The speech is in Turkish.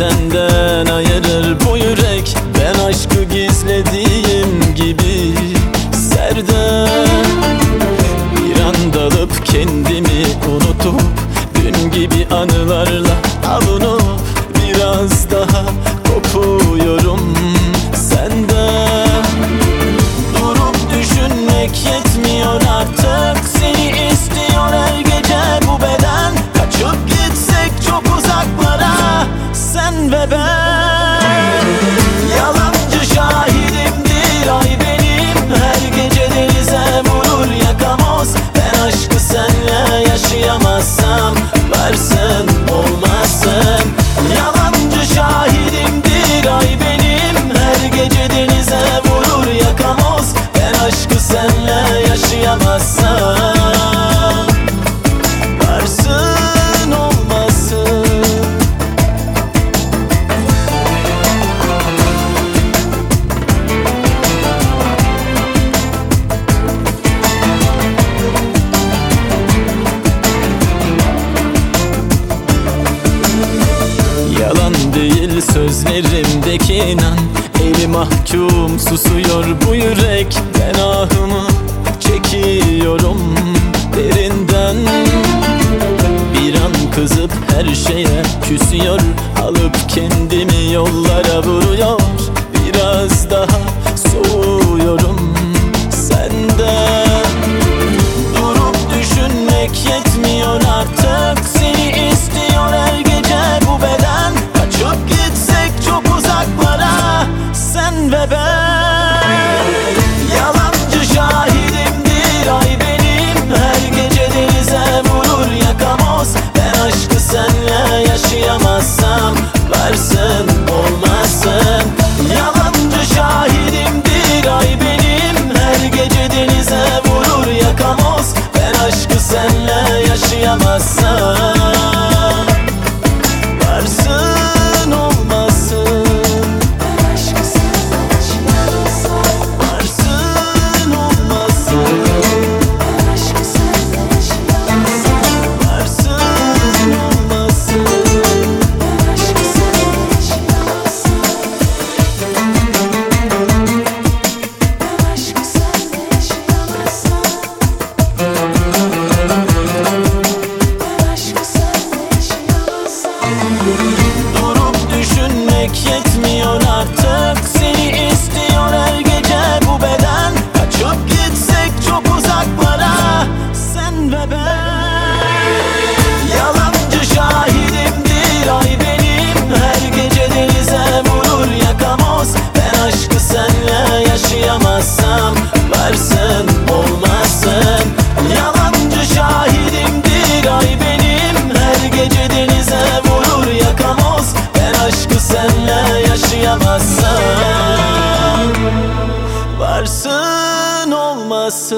benden ayırır bu yürek. Ben aşkı gizlediğim gibi Serdar Bir an dalıp kendimi unutup Dün gibi anılarla avunup Biraz daha kopuyorum. Senden Durup düşünmek yetmiyor artık Seni Ve ben. Yalancı şahidimdir ay benim. Her gece denize vurur yakamoz. Ben aşkı senle yaşayamazsam Varsın olmazsın. Yalancı şahidimdir ay benim. Her gece denize vurur yakamoz. Ben aşkı senle yaşayamazsam değil sözlerimdeki inan. Eli mahkum susuyor bu yürek Ben ahımı çekiyorum derinden. Bir an kızıp her şeye küsüyor Alıp kendimi yollara vuruyor. Biraz daha acasă